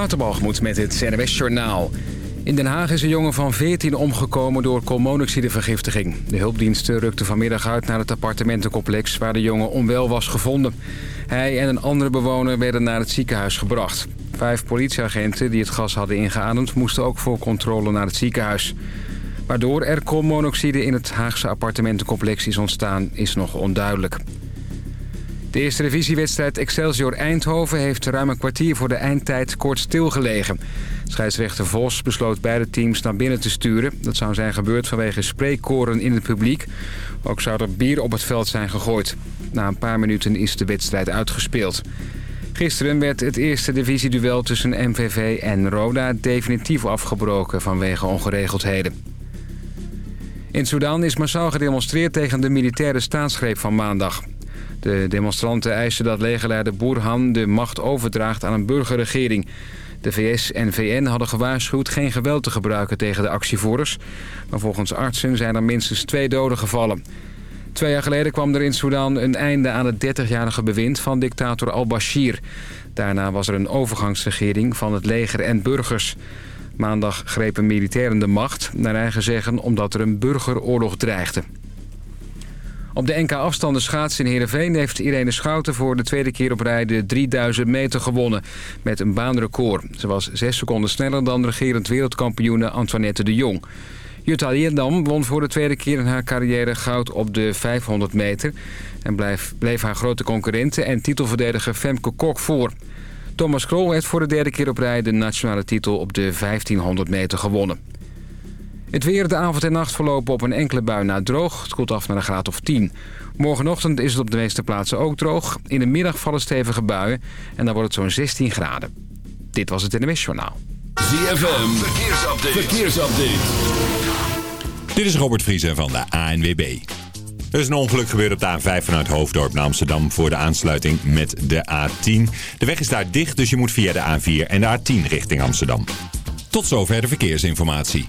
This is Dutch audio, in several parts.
Waterbalgemoed met het NWS Journaal. In Den Haag is een jongen van 14 omgekomen door koolmonoxidevergiftiging. De hulpdiensten rukten vanmiddag uit naar het appartementencomplex... waar de jongen onwel was gevonden. Hij en een andere bewoner werden naar het ziekenhuis gebracht. Vijf politieagenten die het gas hadden ingeademd... moesten ook voor controle naar het ziekenhuis. Waardoor er koolmonoxide in het Haagse appartementencomplex is ontstaan... is nog onduidelijk. De eerste divisiewedstrijd Excelsior Eindhoven heeft ruim een kwartier voor de eindtijd kort stilgelegen. Scheidsrechter Vos besloot beide teams naar binnen te sturen. Dat zou zijn gebeurd vanwege spreekkoren in het publiek. Ook zou er bier op het veld zijn gegooid. Na een paar minuten is de wedstrijd uitgespeeld. Gisteren werd het eerste divisieduel tussen MVV en Roda definitief afgebroken vanwege ongeregeldheden. In Sudan is massaal gedemonstreerd tegen de militaire staatsgreep van maandag. De demonstranten eisen dat legerleider Burhan de macht overdraagt aan een burgerregering. De VS en VN hadden gewaarschuwd geen geweld te gebruiken tegen de actievoerders. Maar volgens artsen zijn er minstens twee doden gevallen. Twee jaar geleden kwam er in Sudan een einde aan het 30-jarige bewind van dictator al-Bashir. Daarna was er een overgangsregering van het leger en burgers. Maandag grepen militairen de macht, naar eigen zeggen omdat er een burgeroorlog dreigde. Op de NK-afstanden schaatsen in Heerenveen heeft Irene Schouten voor de tweede keer op rij de 3000 meter gewonnen met een baanrecord. Ze was 6 seconden sneller dan regerend wereldkampioene Antoinette de Jong. Jutta Leerdam won voor de tweede keer in haar carrière goud op de 500 meter... en bleef, bleef haar grote concurrente en titelverdediger Femke Kok voor. Thomas Krol heeft voor de derde keer op rij de nationale titel op de 1500 meter gewonnen. Het weer de avond en nacht verlopen op een enkele bui na droog. Het koelt af naar een graad of 10. Morgenochtend is het op de meeste plaatsen ook droog. In de middag vallen stevige buien en dan wordt het zo'n 16 graden. Dit was het NMS Journaal. ZFM, verkeersupdate. Dit is Robert Vriezen van de ANWB. Er is een ongeluk gebeurd op de A5 vanuit Hoofddorp naar Amsterdam voor de aansluiting met de A10. De weg is daar dicht, dus je moet via de A4 en de A10 richting Amsterdam. Tot zover de verkeersinformatie.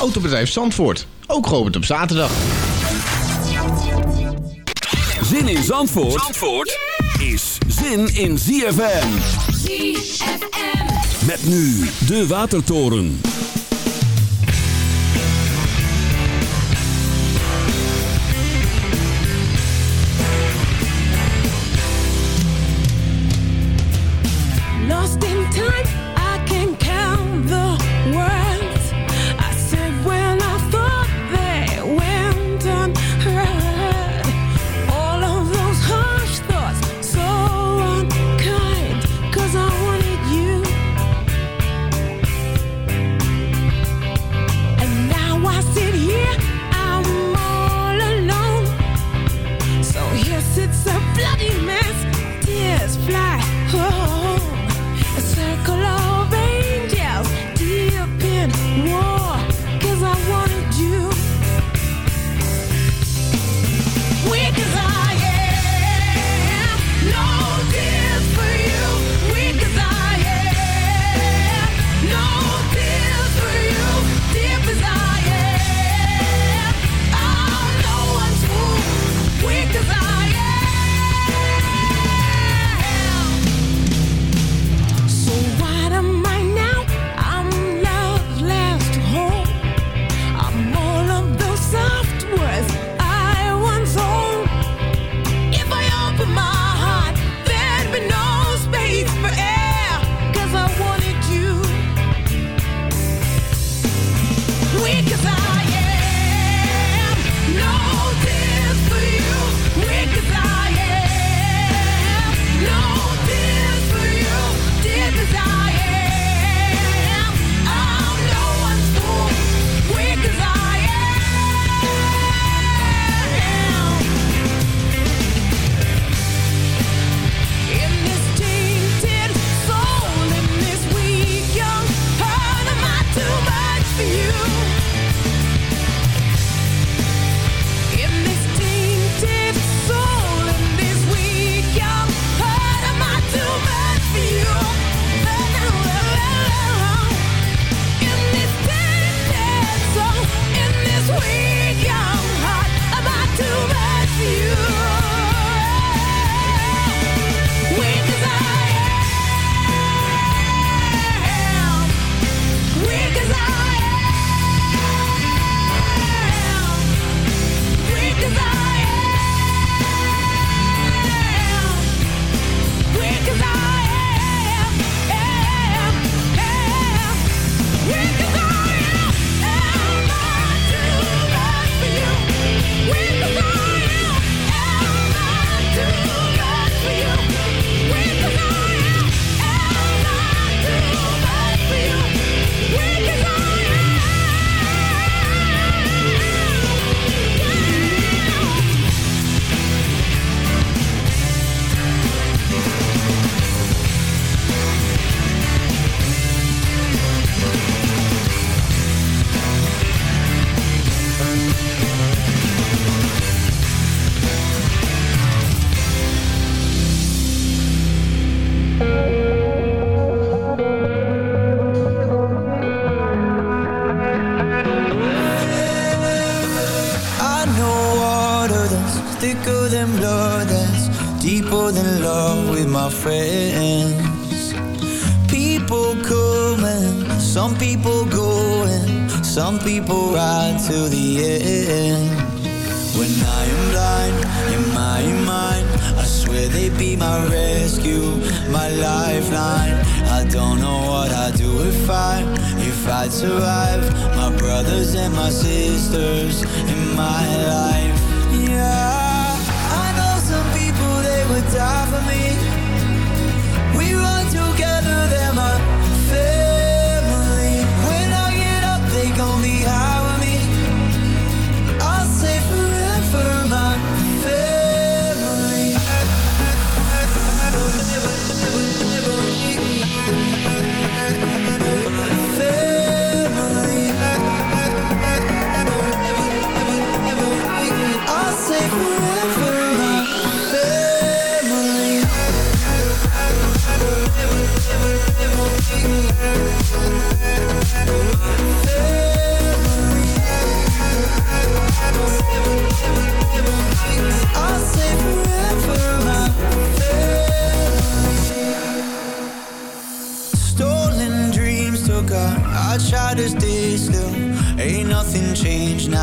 Autobedrijf Zandvoort, ook geopend op zaterdag. Zin in Zandvoort, Zandvoort is zin in ZFM. ZFM. Met nu de Watertoren. would fight if I'd survived. My brothers and my sisters in my life. Yeah, I know some people, they would die for me.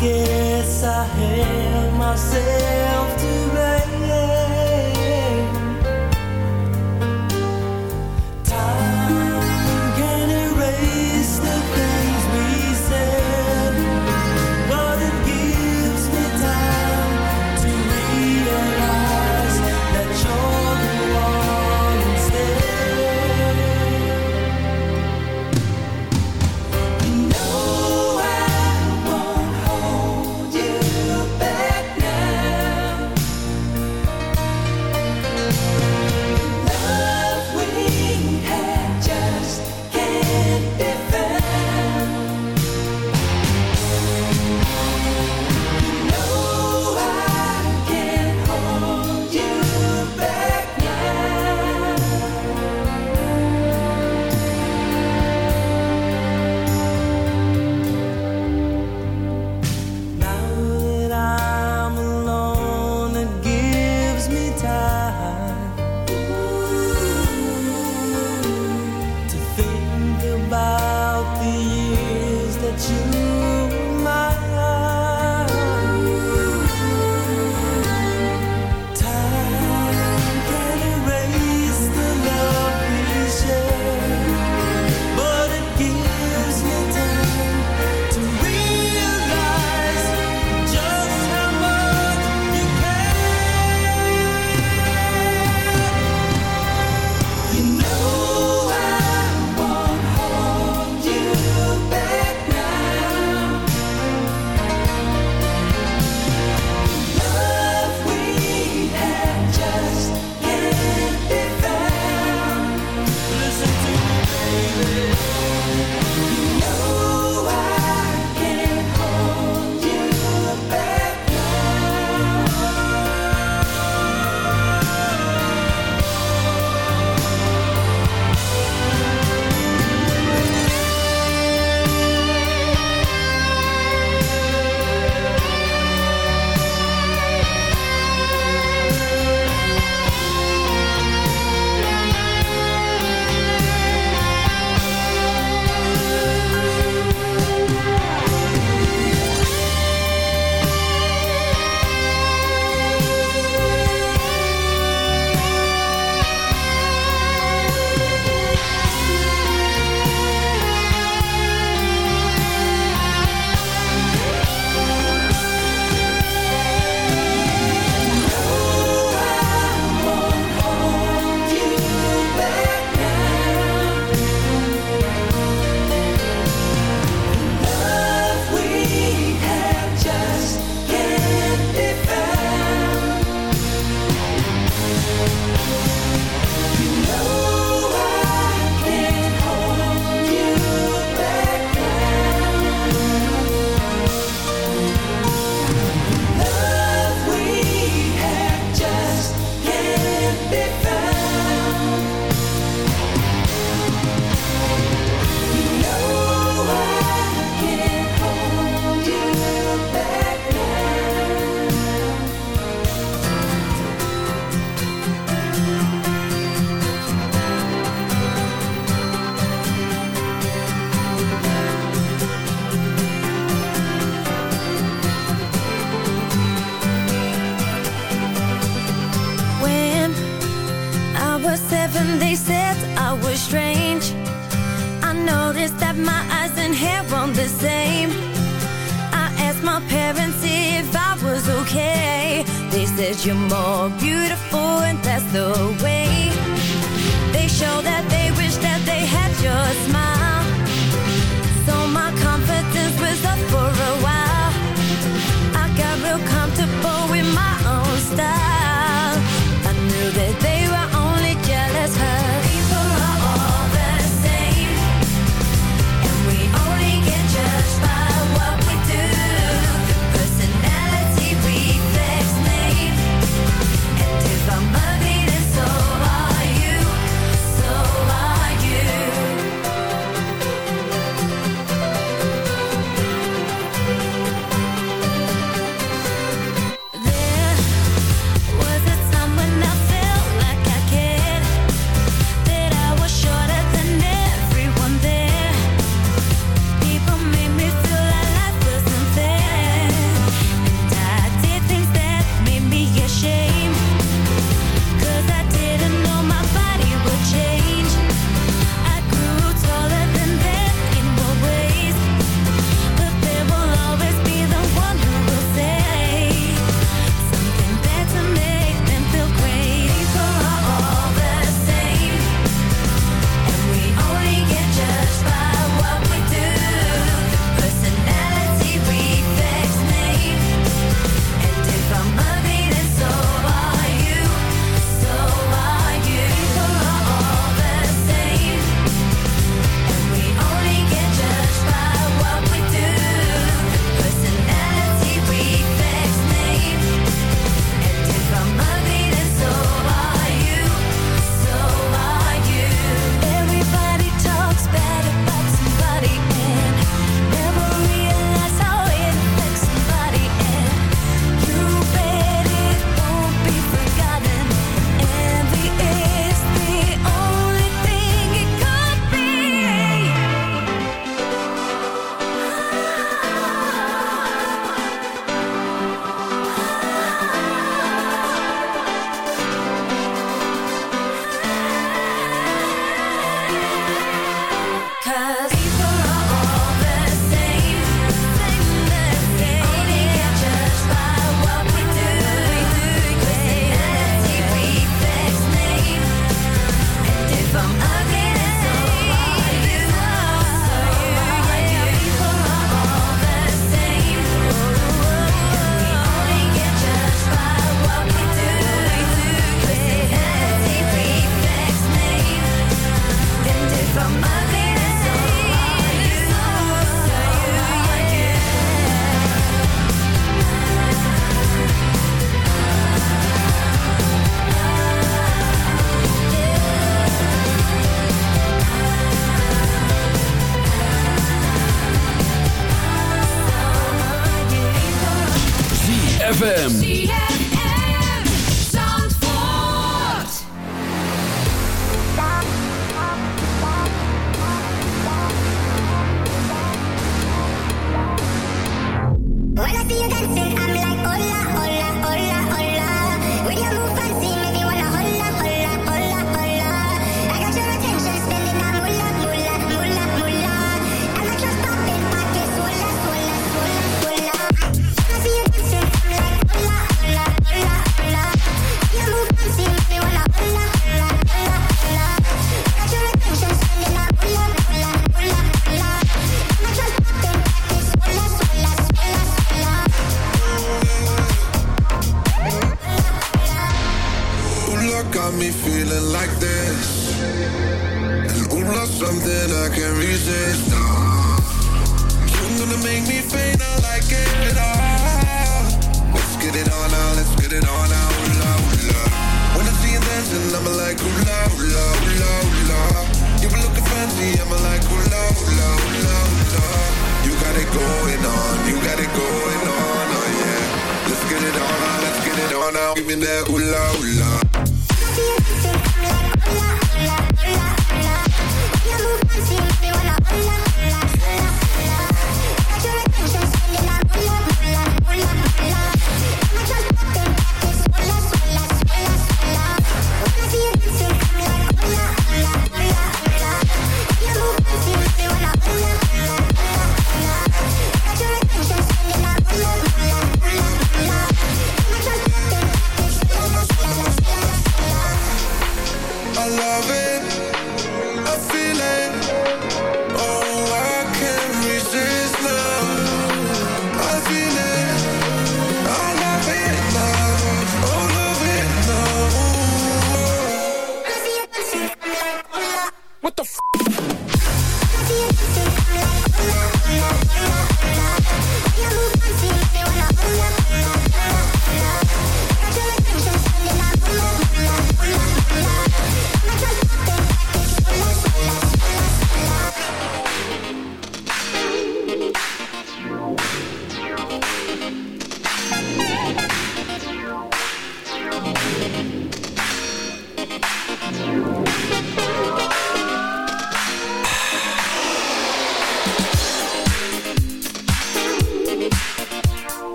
guess I held myself to blame. places I was strange. I noticed that my eyes and hair weren't the same. I asked my parents if I was okay. They said you're more beautiful and that's the way. They show that they wish that they had your smile. So my confidence was up for a while. I got real comfortable with my own style. feel that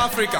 Africa.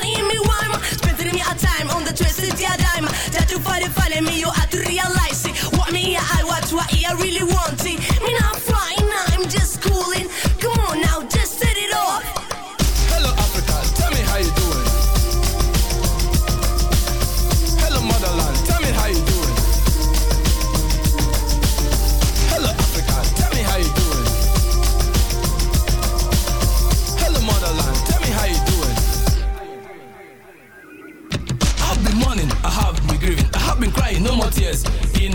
a time on the twisted yeah, dime. That you find it funny, me, you have to realize it. What me, I watch, what I really want it. Me, not flying, I'm just cooling.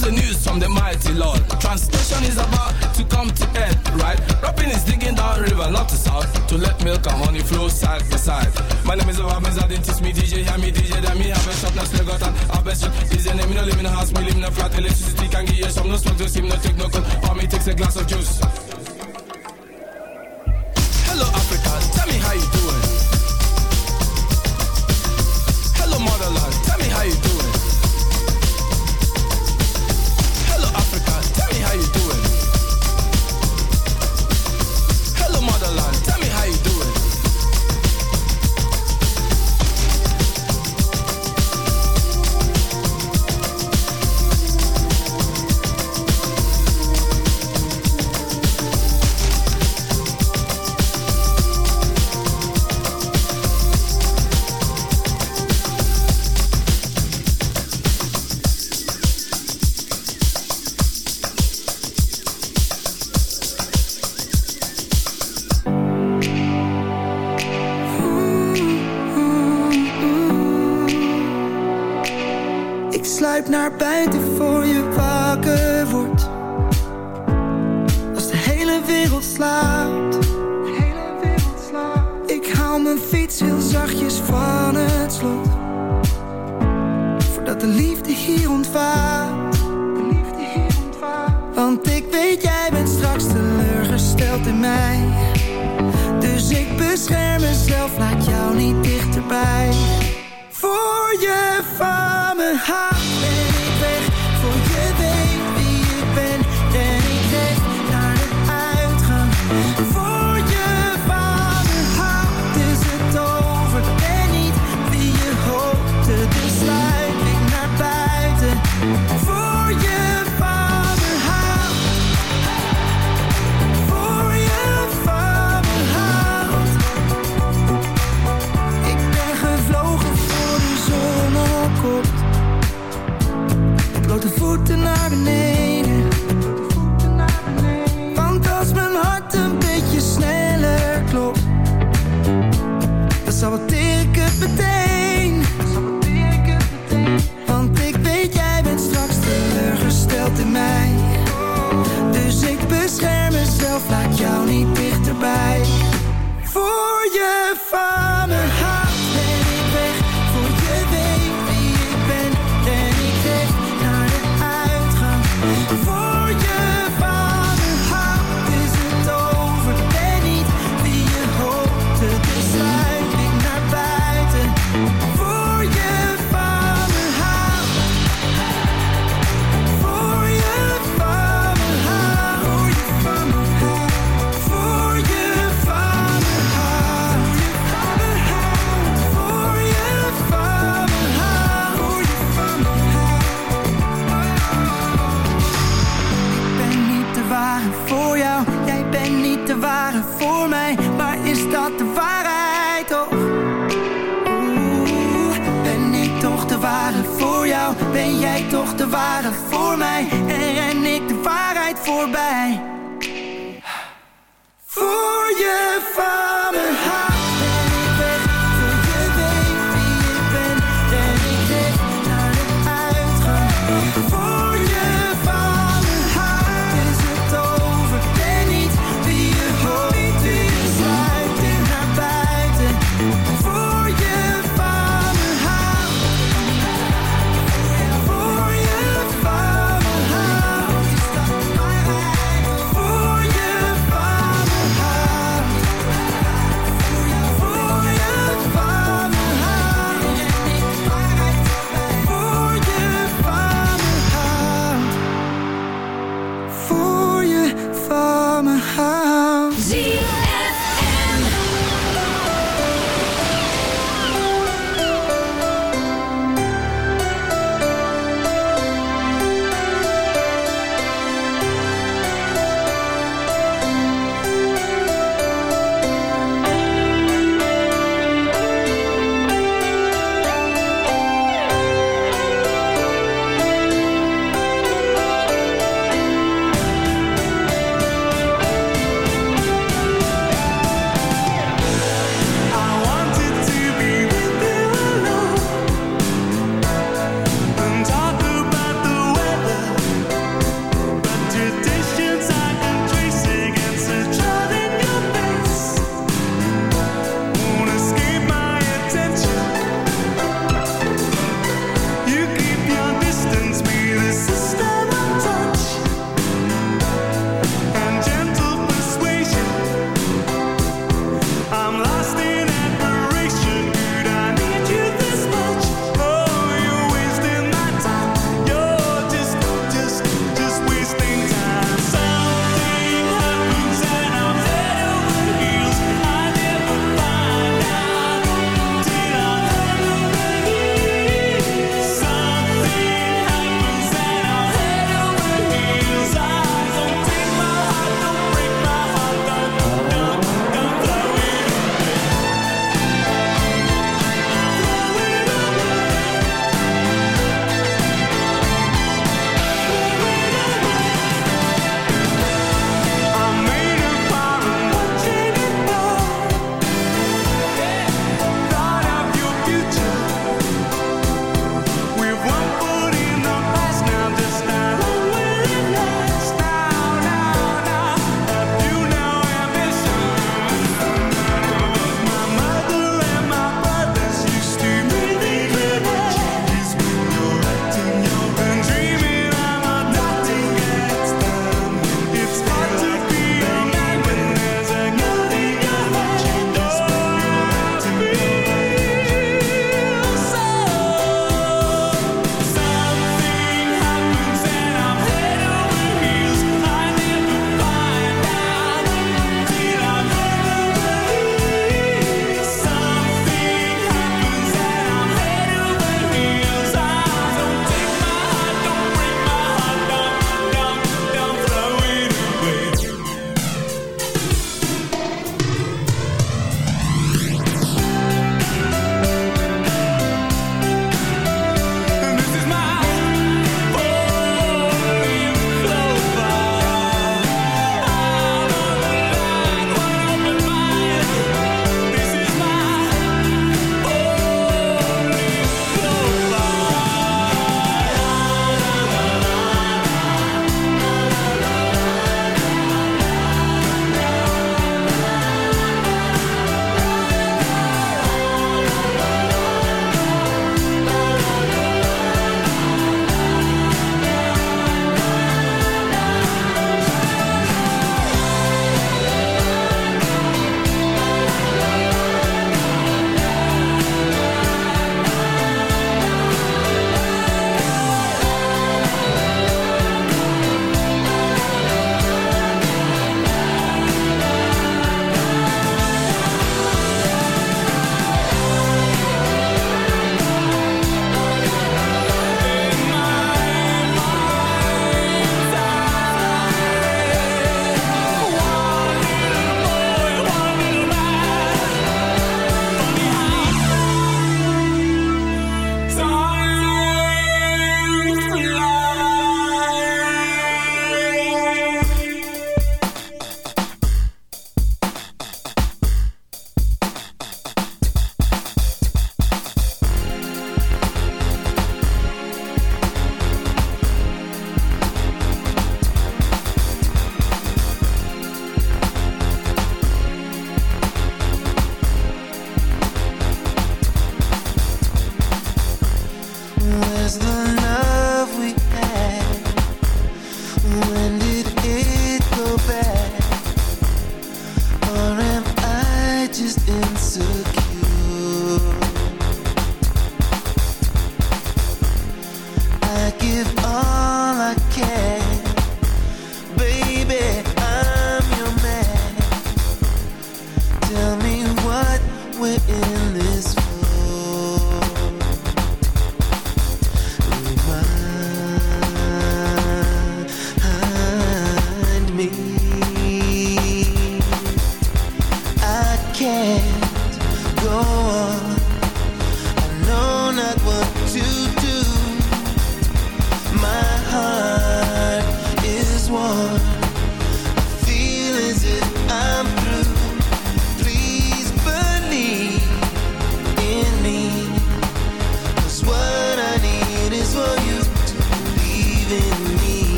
Comes the news from the mighty Lord. Translation is about to come to end, right? Rapping is digging down river, not to south, to let milk and honey flow side by side. My name is I didn't teach me DJ, hear me DJ, then me have a shop, now still got an have a shop. Your name, me no live in a house, me live in a flat, electricity can give you some, no smoke, no steam, no take no cold, or me takes a glass of juice. Hello Africa, tell me how you doing. Hello motherland,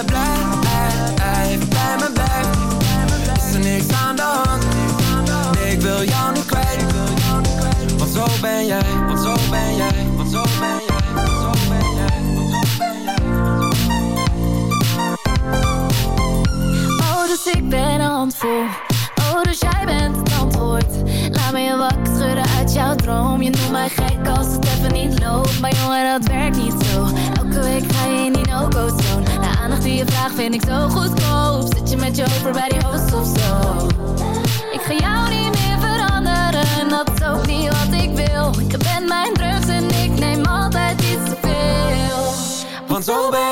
me blijft, ai, ai, bij me blijft Is er niks aan de hand ik wil jou niet kwijt Want zo ben jij, want zo ben jij, want zo ben jij. Oh, dus ik ben een handvol. Oh, dus jij bent het antwoord. Laat me je wakker schudden uit jouw droom. Je noemt mij gek als het even niet loopt. Maar jongen, dat werkt niet zo. Elke week ga je in die no-go. Die je vraagt vind ik zo goedkoop. Zit je met je over bij die host of zo? Ik ga jou niet meer veranderen. Dat is ook niet wat ik wil. Je bent mijn drugs en ik neem altijd iets te veel. Want zo ben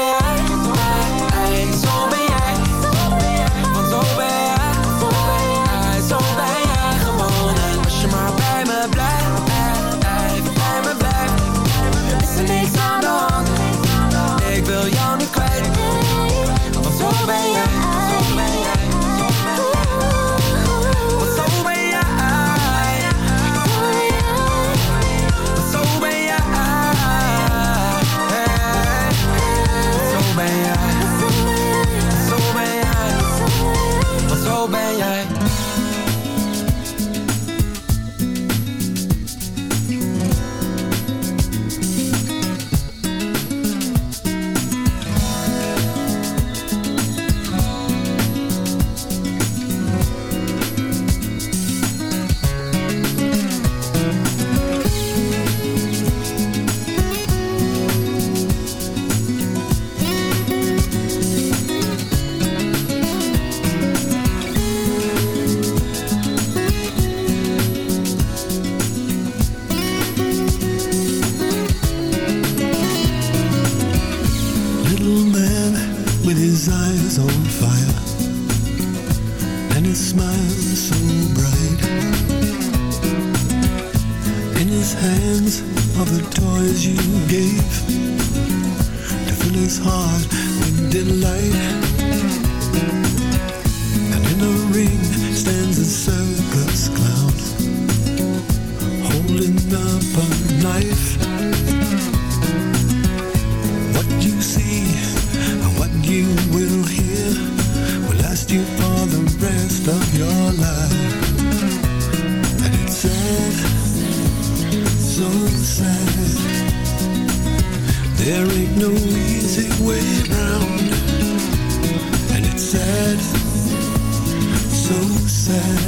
And it's sad, so sad There ain't no easy way around And it's sad, so sad.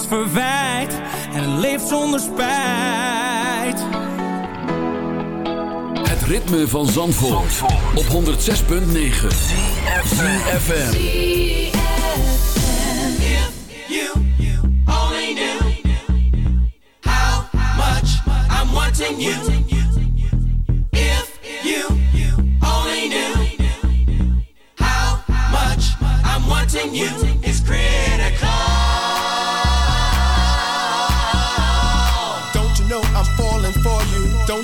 verwijt en leeft zonder spijt. Het ritme van Zandvoort, Zandvoort. op 106.9 CFFM. You